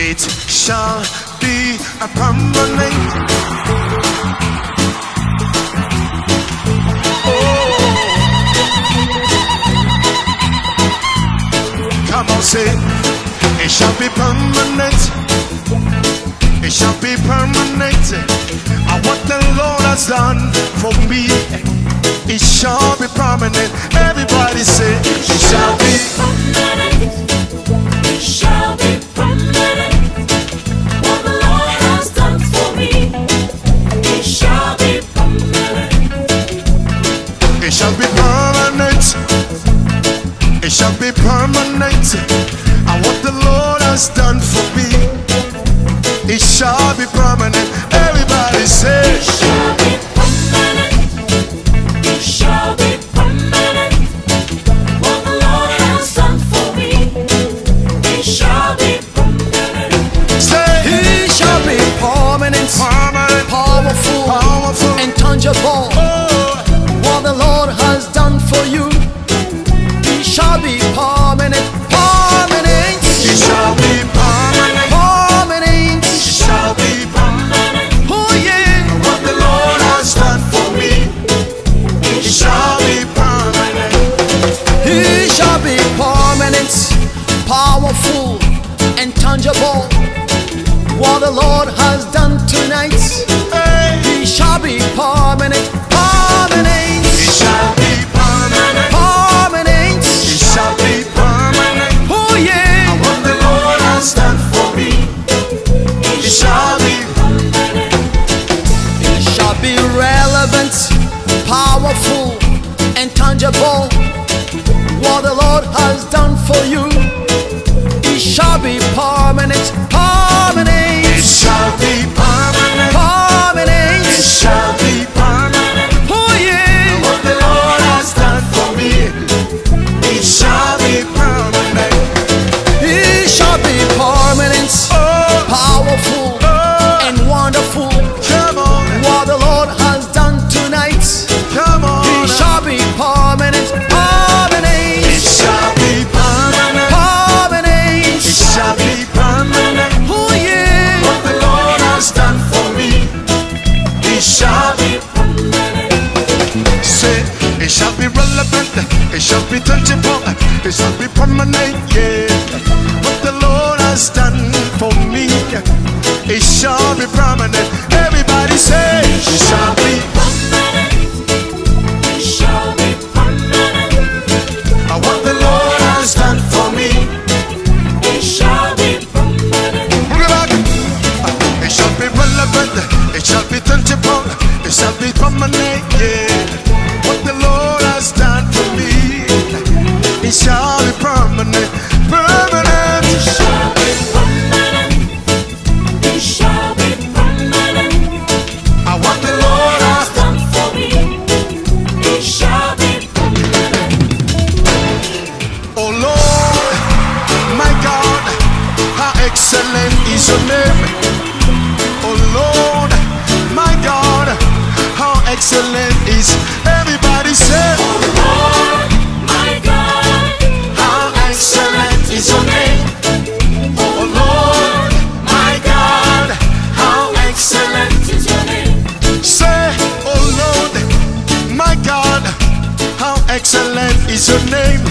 it shall be a permanent. Oh. come on, say it shall be permanent. It shall be permanent. And what the Lord has done for me, it shall be permanent. Everybody say it shall be permanent. It shall praise and what the Lord has done for me. It shall be permanent. Everybody say. It shall be permanent. excellent is your name. Oh Lord, my God, how excellent is everybody say. Oh Lord, my God, how excellent is your name. Oh Lord, my God, how excellent is your name. Say, oh Lord, my God, how excellent is your name.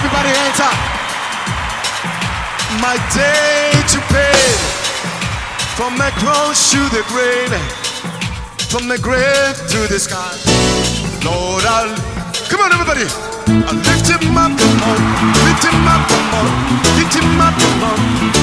Everybody hands up. My day to pay from the cross to the grave, from the grave to the sky. Lord, I'll come on, everybody. I lift him up, come on, lift him up, come on, lift him up, come on.